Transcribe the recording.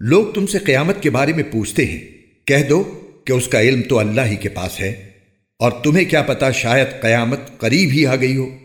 لوگ تم سے قیامت کے بارے میں پوچھتے ہیں۔ کہہ دو کہ اس کا علم تو اللہ ہی کے پاس ہے اور تمہیں کیا پتا شاید قیامت قریب ہی آ گئی ہو۔